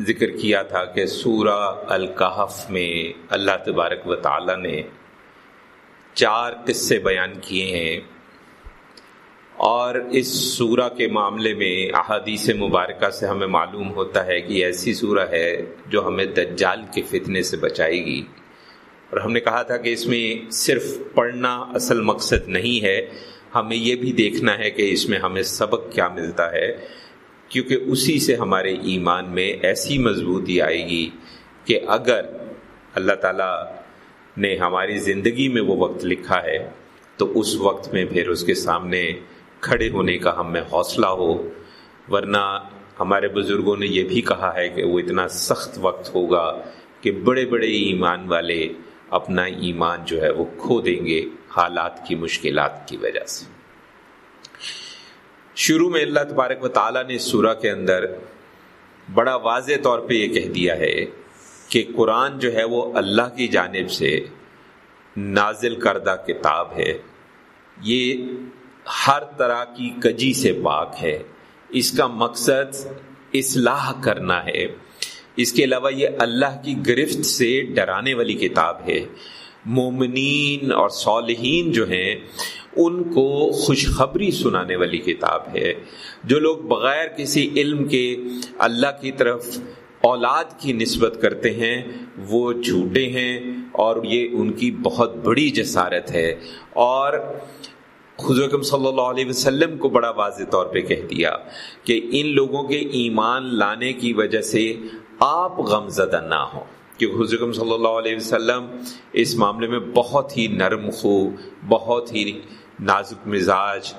ذکر کیا تھا کہ سورہ الکحف میں اللہ تبارک و تعالی نے چار قصے بیان کیے ہیں اور اس سورہ کے معاملے میں احادیث مبارکہ سے ہمیں معلوم ہوتا ہے کہ ایسی سورہ ہے جو ہمیں دجال کے فتنے سے بچائے گی۔ اور ہم نے کہا تھا کہ اس میں صرف پڑھنا اصل مقصد نہیں ہے، ہمیں یہ بھی دیکھنا ہے کہ اس میں ہمیں سبق کیا ملتا ہے۔ کیونکہ اسی سے ہمارے ایمان میں ایسی مضبوطی آئے گی کہ اگر اللہ تعالیٰ نے ہماری زندگی میں وہ وقت لکھا ہے، تو اس وقت میں پھر اس کے سامنے کھڑے ہونے کا ہم میں حوصلہ ہو۔ ورنہ ہمارے بزرگوں نے یہ بھی کہا ہے کہ وہ اتنا سخت وقت ہوگا کہ بڑے بڑے ایمان والے اپنا ایمان جو ہے وہ کھو دیں گے حالات کی مشکلات کی وجہ سے۔ شروع میں اللہ تبارک و تعالیٰ نے سورہ کے اندر بڑا واضح طور پہ یہ کہہ دیا ہے کہ قرآن جو ہے وہ اللہ کی جانب سے نازل کردہ کتاب ہے۔ یہ ہر طرح کی کجی سے پاک ہے۔ اس کا مقصد اصلاح کرنا ہے۔ اس کے علاوہ یہ اللہ کی گرفت سے ڈرانے والی کتاب ہے۔ مومنین اور صالحین جو ہیں ان کو خوشخبری سنانے والی کتاب ہے۔ جو لوگ بغیر کسی علم کے اللہ کی طرف اولاد کی نسبت کرتے ہیں، وہ جھوٹے ہیں اور یہ ان کی بہت بڑی جسارت ہے۔ اور حضرت صلی اللہ علیہ وسلم کو بڑا واضح طور پہ کہہ دیا کہ ان لوگوں کے ایمان لانے کی وجہ سے آپ غم زدہ نہ ہوں۔ کہ حضرت صلی اللہ علیہ وسلم اس معاملے میں بہت ہی نرم خو، بہت ہی نازک مزاج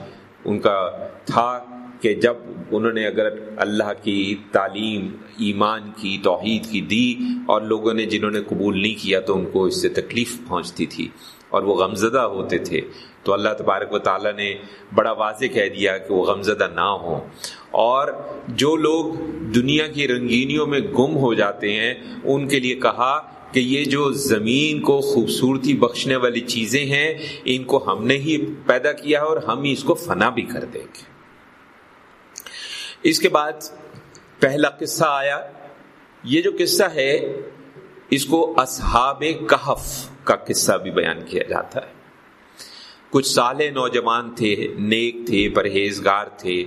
ان کا تھا کہ جب انہوں نے اگر اللہ کی تعلیم، ایمان کی، توحید کی دی اور لوگوں نے جنہوں نے قبول نہیں کیا تو ان کو اس سے تکلیف پہنچتی تھی اور وہ غمزدہ ہوتے تھے۔ تو اللہ تبارک و تعالیٰ نے بڑا واضح کہہ دیا کہ وہ غمزدہ نہ ہوں۔ اور جو لوگ دنیا کی رنگینیوں میں گم ہو جاتے ہیں، ان کے لیے کہا کہ یہ جو زمین کو خوبصورتی بخشنے والی چیزیں ہیں، ان کو ہم نے ہی پیدا کیا ہے اور ہم ہی اس کو فنا بھی کر دیں گے۔ اس کے بعد پہلا قصہ آیا۔ یہ جو قصہ ہے، اس کو اصحاب کہف کا قصہ بھی بیان کیا جاتا ہے۔ کچھ سالے نوجوان تھے، نیک تھے، پرہیزگار تھے۔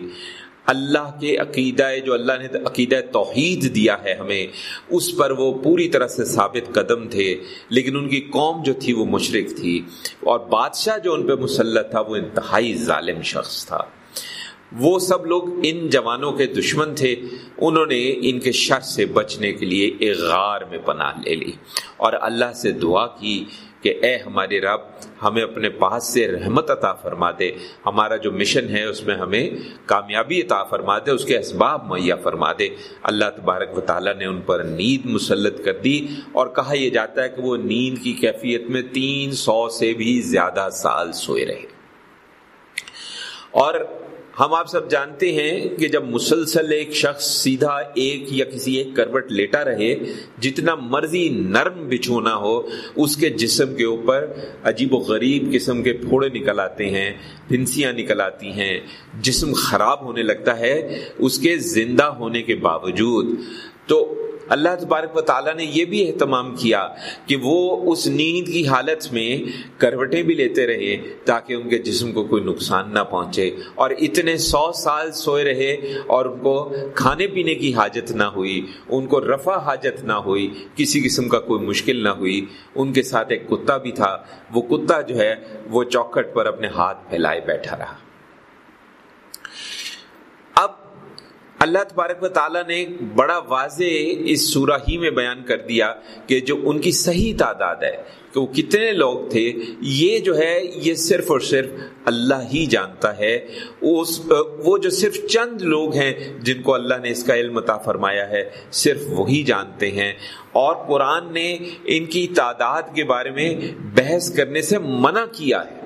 اللہ کے عقیدہ جو اللہ نے عقیدہ توحید دیا ہے ہمیں، اس پر وہ پوری طرح سے ثابت قدم تھے۔ لیکن ان کی قوم جو تھی، وہ مشرق تھی۔ اور بادشاہ جو ان پہ مسلط تھا، وہ انتہائی ظالم شخص تھا۔ وہ سب لوگ ان جوانوں کے دشمن تھے۔ انہوں نے ان کے شر سے بچنے کے لیے ایک غار میں پناہ لے لی۔ اور اللہ سے دعا کی کہ اے ہمارے رب، ہمیں اپنے پاس سے رحمت عطا فرما دے۔ ہمارا جو مشن ہے، اس میں ہمیں کامیابی عطا فرما دے، اس کے اسباب مہیا فرما دے۔ اللہ تبارک و تعالیٰ نے ان پر نیند مسلط کر دی اور کہا یہ جاتا ہے کہ وہ نیند کی کیفیت میں تین سو سے بھی زیادہ سال سوئے رہے۔ اور ہم آپ سب جانتے ہیں کہ جب مسلسل ایک شخص سیدھا ایک یا کسی ایک کروٹ لیٹا رہے، جتنا مرضی نرم بچھونا ہو، اس کے جسم کے اوپر عجیب و غریب قسم کے پھوڑے نکل آتے ہیں، پھنسیاں نکل آتی ہیں، جسم خراب ہونے لگتا ہے، اس کے زندہ ہونے کے باوجود۔ تو اللہ تبارک و تعالیٰ نے یہ بھی اہتمام کیا کہ وہ اس نیند کی حالت میں کروٹیں بھی لیتے رہے تاکہ ان کے جسم کو کوئی نقصان نہ پہنچے اور اتنے سو سال سوئے رہے اور ان کو کھانے پینے کی حاجت نہ ہوئی، ان کو رفع حاجت نہ ہوئی، کسی قسم کا کوئی مشکل نہ ہوئی۔ ان کے ساتھ ایک کتا بھی تھا، وہ کتا جو ہے وہ چوکھٹ پر اپنے ہاتھ پھیلائے بیٹھا رہا اب اللہ تبارک و تعالیٰ نے بڑا واضح اس سورہ ہی میں بیان کر دیا کہ جو ان کی صحیح تعداد ہے، کہ وہ کتنے لوگ تھے، یہ جو ہے، یہ صرف اور صرف اللہ ہی جانتا ہے۔ اس، وہ جو صرف چند لوگ ہیں جن کو اللہ نے اس کا علم عطا فرمایا ہے، صرف وہی جانتے ہیں۔ اور قرآن نے ان کی تعداد کے بارے میں بحث کرنے سے منع کیا ہے۔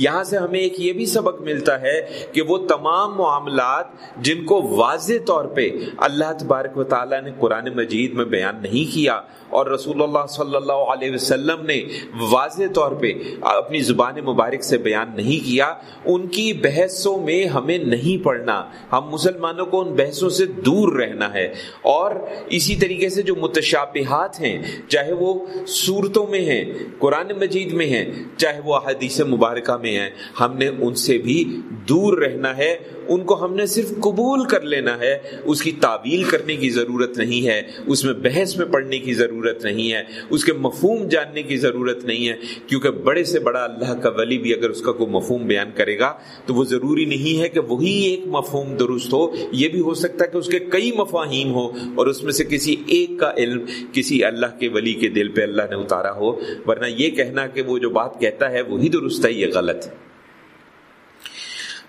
یہاں سے ہمیں ایک یہ بھی سبق ملتا ہے کہ وہ تمام معاملات جن کو واضح طور پہ اللہ تبارک و تعالیٰ نے قرآن مجید میں بیان نہیں کیا اور رسول اللہ صلی اللہ علیہ وسلم نے واضح طور پہ اپنی زبان مبارک سے بیان نہیں کیا۔ ان کی بحثوں میں ہمیں نہیں پڑھنا۔ ہم مسلمانوں کو ان بحثوں سے دور رہنا ہے۔ اور اسی طریقے سے جو متشابہات ہیں، چاہے وہ صورتوں میں ہیں، قرآن مجید میں ہیں، چاہے وہ حدیث مبارکہ میں ہیں، ہم نے ان سے بھی دور رہنا ہے۔ ان کو ہم نے صرف قبول کر لینا ہے۔ اس کی تعویل کرنے کی ضرورت نہیں ہے۔ اس میں بحث میں پڑھنے کی ضرورت نہیں ہے، اس کے مفہوم جاننے کی ضرورت نہیں ہے، کیونکہ بڑے سے بڑا اللہ کا ولی بھی اگر اس کا کوئی مفہوم بیان کرے گا، تو وہ ضروری نہیں ہے کہ وہی ایک مفہوم درست ہو، یہ بھی ہو سکتا ہے کہ اس کے کئی مفاہیم ہو اور اس میں سے کسی ایک کا علم کسی اللہ کے ولی کے دل پہ اللہ نے اتارا ہو، ورنہ یہ کہنا کہ وہ جو بات کہتا ہے وہی درست ہے، یہ غلط ہے۔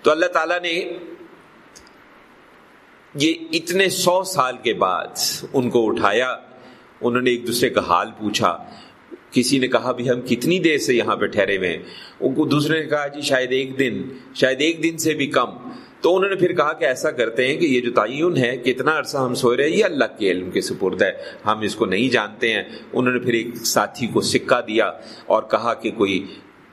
تو اللہ تعالیٰ نے یہ اتنے سو سال کے بعد ان کو اٹھایا۔ انہوں نے ایک دوسرے کا حال پوچھا۔ کسی نے کہا، بھی ہم کتنی دیر سے یہاں پہ ٹھہرے ہوئے ان کو دوسرے نے کہا جی شاید ایک دن، شاید ایک دن سے بھی کم۔ تو انہوں نے پھر کہا کہ ایسا کرتے ہیں کہ یہ جو تعین ہے، کتنا عرصہ ہم سوئے رہے، یہ اللہ کے علم کے سپرد ہے۔ ہم اس کو نہیں جانتے ہیں۔ انہوں نے پھر ایک ساتھی کو سکہ دیا اور کہا کہ کوئی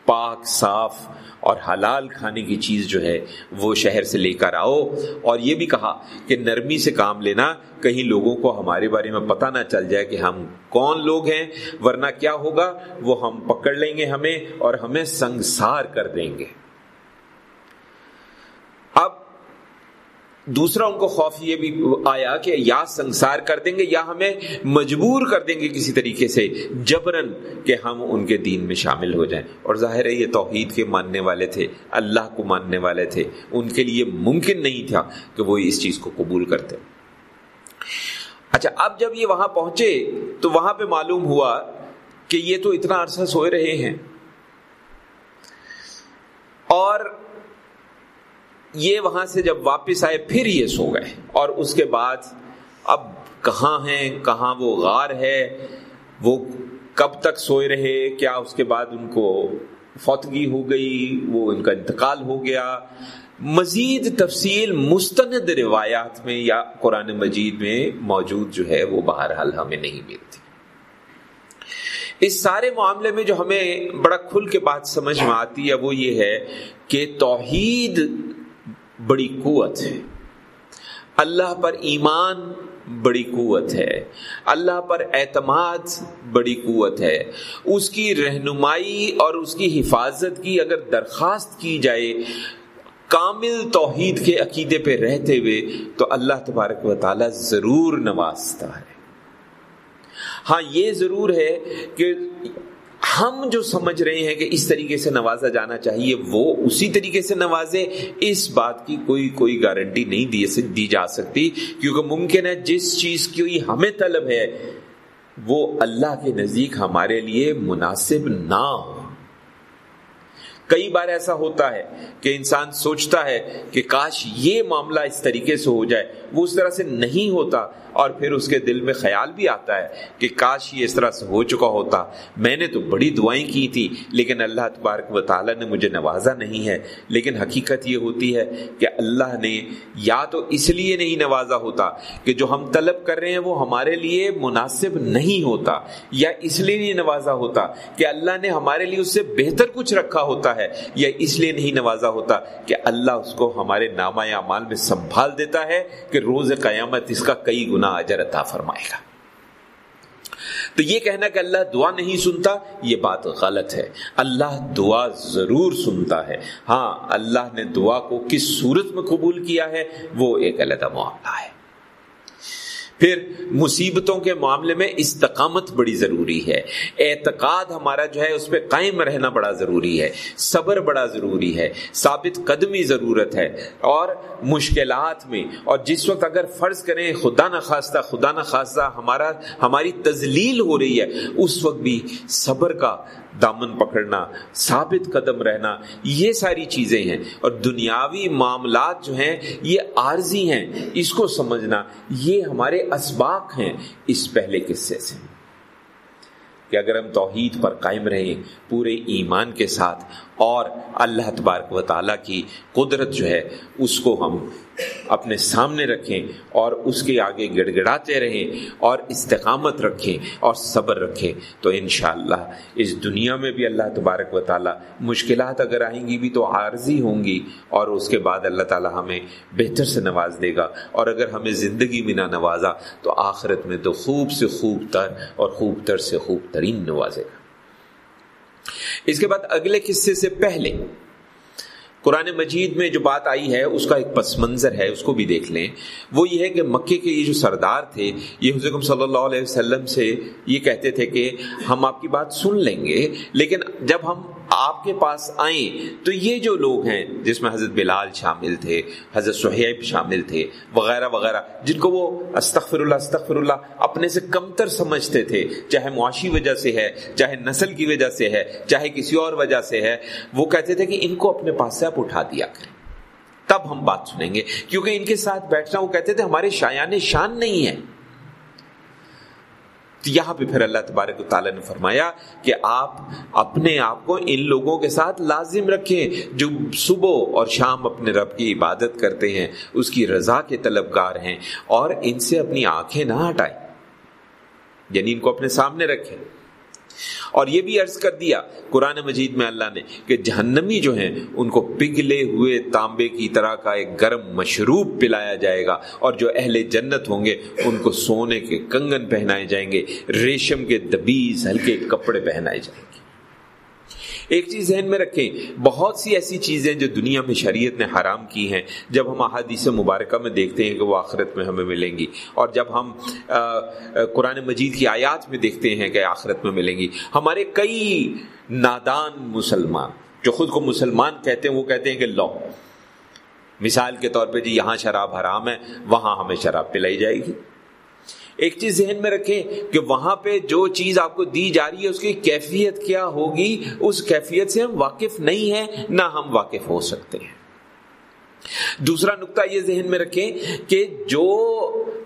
پاک، صاف اور حلال کھانے کی چیز جو ہے وہ شہر سے لے کر آؤ۔ اور یہ بھی کہا کہ نرمی سے کام لینا کہیں لوگوں کو ہمارے بارے میں پتہ نہ چل جائے کہ ہم کون لوگ ہیں، ورنہ کیا ہوگا؟ وہ ہم پکڑ لیں گے ہمیں اور ہمیں سنگسار کر دیں گے۔ اب دوسرا ان کو خوف یہ بھی آیا کہ یا سنسار کر دیں گے یا ہمیں مجبور کر دیں گے کسی طریقے سے جبرن کہ ہم ان کے دین میں شامل ہو جائیں۔ اور ظاہر ہے یہ توحید کے ماننے والے تھے، اللہ کو ماننے والے تھے۔ ان کے لیے ممکن نہیں تھا کہ وہ اس چیز کو قبول کرتے۔ اچھا اب جب یہ وہاں پہنچے تو وہاں پہ معلوم ہوا کہ یہ تو اتنا عرصہ سوئے رہے ہیں۔ اور یہ وہاں سے جب واپس آئے، پھر یہ سو گئے۔ اور اس کے بعد اب کہاں ہیں، کہاں وہ غار ہے، وہ کب تک سوئے رہے، کیا اس کے بعد ان کو فوتگی ہو گئی، وہ ان کا انتقال ہو گیا۔ مزید تفصیل مستند روایات میں یا قرآن مجید میں موجود جو ہے، وہ بہرحال ہمیں نہیں ملتی۔ اس سارے معاملے میں جو ہمیں بڑا کھل کے بات سمجھ میں آتی ہے، وہ یہ ہے کہ توحید بڑی قوت ہے۔ اللہ پر ایمان بڑی قوت ہے۔ اللہ پر اعتماد بڑی قوت ہے۔ اس کی رہنمائی اور اس کی حفاظت کی اگر درخواست کی جائے، کامل توحید کے عقیدے پہ رہتے ہوئے تو اللہ تبارک و تعالی ضرور نوازتا ہے۔ ہاں یہ ضرور ہے کہ ہم جو سمجھ رہے ہیں کہ اس طریقے سے نوازا جانا چاہیے، وہ اسی طریقے سے نوازے، اس بات کی کوئی کوئی گارنٹی نہیں دی دی جا سکتی، کیونکہ ممکن ہے جس چیز کی ہمیں طلب ہے، وہ اللہ کے نزدیک ہمارے لیے مناسب نہ ہو۔ کئی بار ایسا ہوتا ہے کہ انسان سوچتا ہے کہ کاش یہ معاملہ اس طریقے سے ہو جائے، وہ اس طرح سے نہیں ہوتا۔ اور پھر اس کے دل میں خیال بھی آتا ہے کہ کاش یہ اس طرح سے ہو چکا ہوتا۔ میں نے تو بڑی دعائیں کی تھی، لیکن اللہ تبارک و تعالیٰ نے مجھے نوازا نہیں ہے۔ لیکن حقیقت یہ ہوتی ہے کہ اللہ نے یا تو اس لیے نہیں نوازا ہوتا کہ جو ہم طلب کر رہے ہیں وہ ہمارے لیے مناسب نہیں ہوتا، یا اس لیے نہیں نوازا ہوتا کہ اللہ نے ہمارے لیے اس سے بہتر کچھ رکھا ہوتا ہے، یا اس لیے نہیں نوازا ہوتا کہ اللہ اس کو ہمارے نامہ مال میں سنبھال دیتا ہے کہ روز قیامت اس کا کئی گنا اجر عطا فرمائے گا۔ تو یہ کہنا کہ اللہ دعا نہیں سنتا، یہ بات غلط ہے۔ اللہ دعا ضرور سنتا ہے۔ ہاں اللہ نے دعا کو کس صورت میں قبول کیا ہے، وہ ایک علیحدہ معاملہ ہے۔ پھر مصیبتوں کے معاملے میں استقامت بڑی ضروری ہے۔ اعتقاد ہمارا جو ہے اس پہ قائم رہنا بڑا ضروری ہے۔ صبر بڑا ضروری ہے۔ ثابت قدمی ضرورت ہے۔ اور مشکلات میں، اور جس وقت اگر فرض کریں خدا نخواستہ خدا نخواستہ ہمارا، ہماری تزلیل ہو رہی ہے، اس وقت بھی صبر کا دامن پکڑنا، ثابت قدم رہنا، یہ ساری چیزیں ہیں۔ اور دنیاوی معاملات جو ہیں، یہ عارضی ہیں۔ اس کو سمجھنا، یہ ہمارے اسباق ہیں اس پہلے قصے سے۔ کہ اگر ہم توحید پر قائم رہیں پورے ایمان کے ساتھ، اور اللہ تبارک و تعالیٰ کی قدرت جو ہے، اس کو ہم اپنے سامنے رکھیں اور اس کے آگے گڑ گڑاتے رہیں اور استقامت رکھیں اور صبر رکھیں۔ تو انشاءاللہ اس دنیا میں بھی اللہ تبارک و تعالیٰ مشکلات اگر آئیں گی بھی تو عارضی ہوں گی اور اس کے بعد اللہ تعالیٰ ہمیں بہتر سے نواز دے گا۔ اور اگر ہمیں زندگی میں نہ نوازا تو آخرت میں تو خوب سے خوب تر اور خوب تر سے خوب ترین نوازے گا۔ اس کے بعد اگلے قصے سے پہلے قرآن مجید میں جو بات آئی ہے، اس کا ایک پس منظر ہے، اس کو بھی دیکھ لیں۔ وہ یہ ہے کہ مکے کے یہ جو سردار تھے، یہ حضرت صلی اللہ علیہ وسلم سے یہ کہتے تھے کہ ہم آپ کی بات سن لیں گے، لیکن جب ہم آپ کے پاس آئیں تو یہ جو لوگ ہیں جس میں حضرت بلال شامل تھے، حضرت سہیب شامل تھے، وغیرہ وغیرہ، جن کو وہ استغفر اللہ استغفر اللہ اپنے سے کمتر سمجھتے تھے، چاہے معاشی وجہ سے ہے، چاہے نسل کی وجہ سے ہے، چاہے کسی اور وجہ سے ہے، وہ کہتے تھے کہ ان کو اپنے پاس سے آپ اٹھا دیا کریں۔ تب ہم بات سنیں گے، کیونکہ ان کے ساتھ بیٹھنا، وہ کہتے تھے ہمارے شایان شان نہیں ہے۔ یہاں پہ پھر اللہ تبارک و تعالیٰ نے فرمایا کہ آپ اپنے آپ کو ان لوگوں کے ساتھ لازم رکھیں جو صبح اور شام اپنے رب کی عبادت کرتے ہیں، اس کی رضا کے طلبگار ہیں اور ان سے اپنی آنکھیں نہ ہٹائیں یعنی ان کو اپنے سامنے رکھیں۔ اور یہ بھی عرض کر دیا قرآن مجید میں اللہ نے کہ جہنمی جو ہیں، ان کو پگھلے ہوئے تانبے کی طرح کا ایک گرم مشروب پلایا جائے گا اور جو اہل جنت ہوں گے، ان کو سونے کے کنگن پہنائے جائیں گے، ریشم کے دبیز ہلکے کپڑے پہنائے جائیں گے۔ ایک چیز ذہن میں رکھیں، بہت سی ایسی چیزیں جو دنیا میں شریعت نے حرام کی ہیں، جب ہم احادیث مبارکہ میں دیکھتے ہیں کہ وہ آخرت میں ہمیں ملیں گی، اور جب ہم قرآن مجید کی آیات میں دیکھتے ہیں کہ آخرت میں ملیں گی۔ ہمارے کئی نادان مسلمان، جو خود کو مسلمان کہتے ہیں، وہ کہتے ہیں کہ لو، مثال کے طور پہ جی یہاں شراب حرام ہے، وہاں ہمیں شراب پلائی جائے گی۔ ایک چیز ذہن میں رکھیں کہ وہاں پہ جو چیز آپ کو دی جا رہی ہے، اس کی کیفیت کیا ہوگی؟ اس کیفیت سے ہم واقف نہیں ہیں، نہ ہم واقف ہو سکتے ہیں۔ دوسرا نقطہ یہ ذہن میں رکھیں کہ جو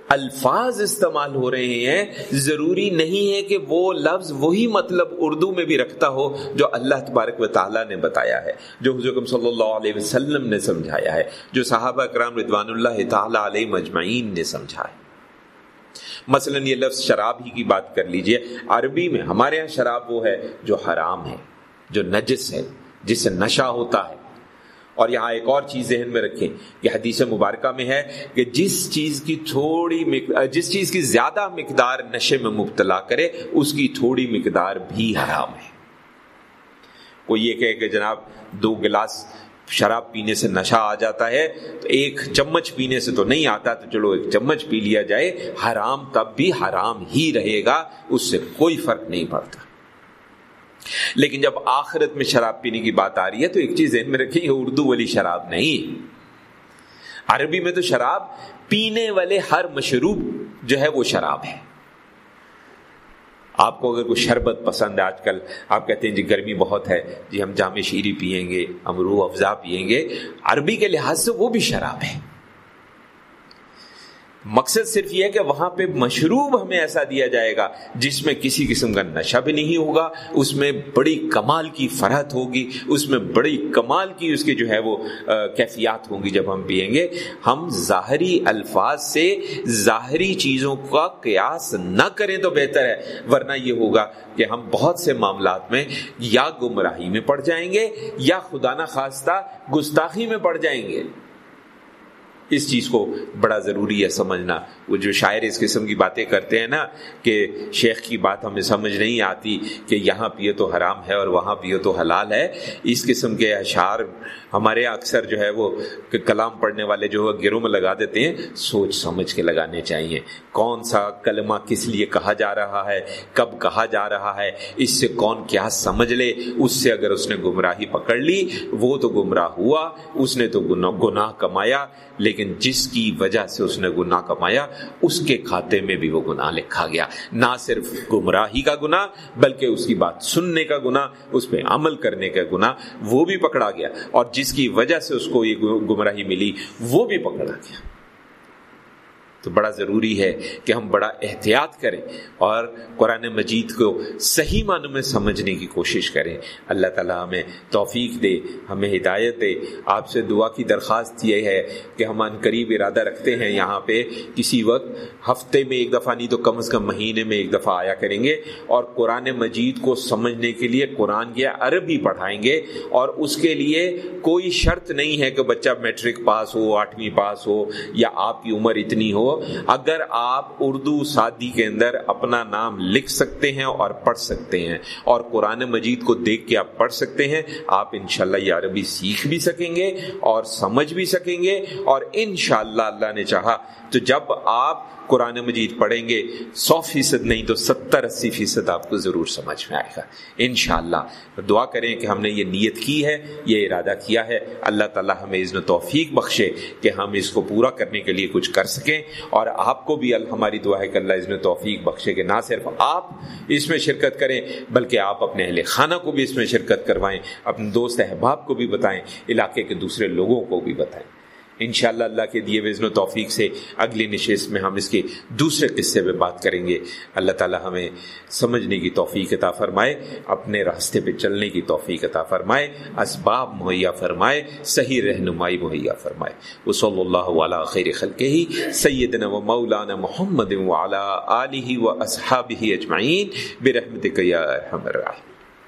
الفاظ استعمال ہو رہے ہیں، ضروری نہیں ہے کہ وہ لفظ وہی مطلب اردو میں بھی رکھتا ہو جو اللہ تبارک و تعالیٰ نے بتایا ہے، جو حضرت صلی اللہ علیہ وسلم نے سمجھایا ہے، جو صحابہ اکرام رضوان اللہ تعالیٰ علیہ مجمعین نے سمجھا ہے۔ مثلا یہ لفظ شراب ہی کی بات کر لیجیے۔ عربی میں ہمارے ہاں شراب وہ ہے جو حرام ہے، جو نجس ہے، جس سے نشہ ہوتا ہے۔ اور یہاں ایک اور چیز ذہن میں رکھیں کہ حدیث مبارکہ میں ہے کہ جس چیز کی تھوڑی جس چیز کی زیادہ مقدار نشے میں مبتلا کرے، اس کی تھوڑی مقدار بھی حرام ہے۔ کوئی یہ کہ جناب دو گلاس شراب پینے سے نشہ آ جاتا ہے، تو ایک چمچ پینے سے تو نہیں آتا، تو چلو ایک چمچ پی لیا جائے، حرام تب بھی حرام ہی رہے گا، اس سے کوئی فرق نہیں پڑتا۔ لیکن جب آخرت میں شراب پینے کی بات آ رہی ہے، تو ایک چیز ذہن میں رکھیں اردو والی شراب نہیں۔ عربی میں تو شراب پینے والے ہر مشروب جو ہے وہ شراب ہے۔ آپ کو اگر کوئی شربت پسند ہے آج کل، آپ کہتے ہیں جی گرمی بہت ہے جی ہم جامع شیری پئیں گے امرو افزا پئیں گے، عربی کے لحاظ سے وہ بھی شراب ہے۔ مقصد صرف یہ ہے کہ وہاں پہ مشروب ہمیں ایسا دیا جائے گا جس میں کسی قسم کا نشہ بھی نہیں ہوگا، اس میں بڑی کمال کی فرحت ہوگی، اس میں بڑی کمال کی اس کے جو ہے وہ کیفیات ہوں گی جب ہم پئیں گے۔ ہم ظاہری الفاظ سے ظاہری چیزوں کا قیاس نہ کریں تو بہتر ہے، ورنہ یہ ہوگا کہ ہم بہت سے معاملات میں یا گمراہی میں پڑ جائیں گے یا خدا نہ خواستہ گستاخی میں پڑ جائیں گے۔ اس چیز کو بڑا ضروری ہے سمجھنا۔ وہ جو شاعر اس قسم کی باتیں کرتے ہیں نا کہ شیخ کی بات ہمیں سمجھ نہیں آتی کہ یہاں پیے تو حرام ہے اور وہاں پیے تو حلال ہے، اس قسم کے اشعار ہمارے اکثر جو ہے وہ کلام پڑھنے والے جو ہے گروہ میں لگا دیتے ہیں، سوچ سمجھ کے لگانے چاہیے۔ کون سا کلمہ کس لیے کہا جا رہا ہے، کب کہا جا رہا ہے، اس سے کون کیا سمجھ لے، اس سے اگر اس نے گمراہی پکڑ لی، وہ تو گمراہ ہوا، اس نے تو گناہ کمایا، لیکن جس کی وجہ سے اس نے گناہ کمایا، اس کے کھاتے میں بھی وہ گناہ لکھا گیا۔ نہ صرف گمراہی کا گناہ، بلکہ اس کی بات سننے کا گناہ، اس پہ عمل کرنے کا گناہ، وہ بھی پکڑا گیا۔ اور جس کی وجہ سے اس کو یہ گمراہی ملی، وہ بھی پکڑا گیا۔ تو بڑا ضروری ہے کہ ہم بڑا احتیاط کریں اور قرآن مجید کو صحیح معنوں میں سمجھنے کی کوشش کریں۔ اللہ تعالیٰ ہمیں توفیق دے، ہمیں ہدایت دے۔ آپ سے دعا کی درخواست یہ ہے کہ ہم ان قریب ارادہ رکھتے ہیں یہاں پہ۔ کسی وقت ہفتے میں ایک دفعہ نہیں تو کم از کم مہینے میں ایک دفعہ آیا کریں گے اور قرآن مجید کو سمجھنے کے لیے قرآن یا عربی پڑھائیں گے اور اس کے لیے کوئی شرط نہیں ہے کہ بچہ میٹرک پاس ہو، آٹھویں پاس ہو یا آپ کی عمر اتنی ہو۔ اگر آپ اردو سادی کے اندر اپنا نام لکھ سکتے ہیں اور پڑھ سکتے ہیں اور قرآن مجید کو دیکھ کے آپ پڑھ سکتے ہیں، آپ انشاءاللہ یہ عربی سیکھ بھی سکیں گے اور سمجھ بھی سکیں گے اور انشاءاللہ اللہ نے چاہا تو جب آپ قرآن مجید پڑھیں گے، سو فیصد نہیں تو ستر اسی فیصد آپ کو ضرور سمجھ میں آئے گا۔ انشاءاللہ دعا کریں کہ ہم نے یہ نیت کی ہے، یہ ارادہ کیا ہے۔ اللہ تعالیٰ ہمیں اذن توفیق بخشے کہ ہم اس کو پورا کرنے کے لیے کچھ کر سکیں۔ اور آپ کو بھی ہماری دعا ہے کہ اللہ اس میں توفیق بخشے کہ نہ صرف آپ اس میں شرکت کریں، بلکہ آپ اپنے اہل خانہ کو بھی اس میں شرکت کروائیں، اپنے دوست احباب کو بھی بتائیں، علاقے کے دوسرے لوگوں کو بھی بتائیں۔ انشاءاللہ اللہ کے دیے وزن و توفیق سے اگلی نشست میں ہم اس کے دوسرے قصے پہ بات کریں گے۔ اللہ تعالی ہمیں سمجھنے کی توفیق عطا فرمائے، اپنے راستے پہ چلنے کی توفیق عطا فرمائے، اسباب مہیا فرمائے، صحیح رہنمائی مہیا فرمائے۔ وہ صلی اللہ علیہ خیر خلق ہی سیدنا و مولانا محمد و اعلیٰ علی و اصحاب ہی اجمعین۔ برحمتک یا ارحم